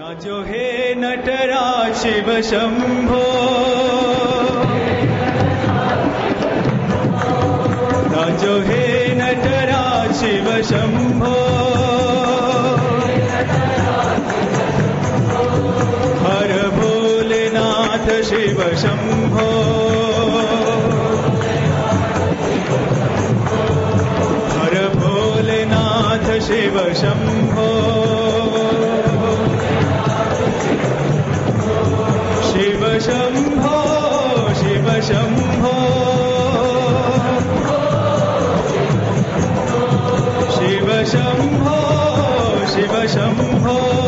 नाचो हे नटरा Shiv Shambho. नाचो हे नटरा Shiv Shambho. हर Bholenath Shiv Shambho. हर Bholenath Shiv Shambho. म्भो Shiv Shambho Shiv Shambho.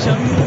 相遇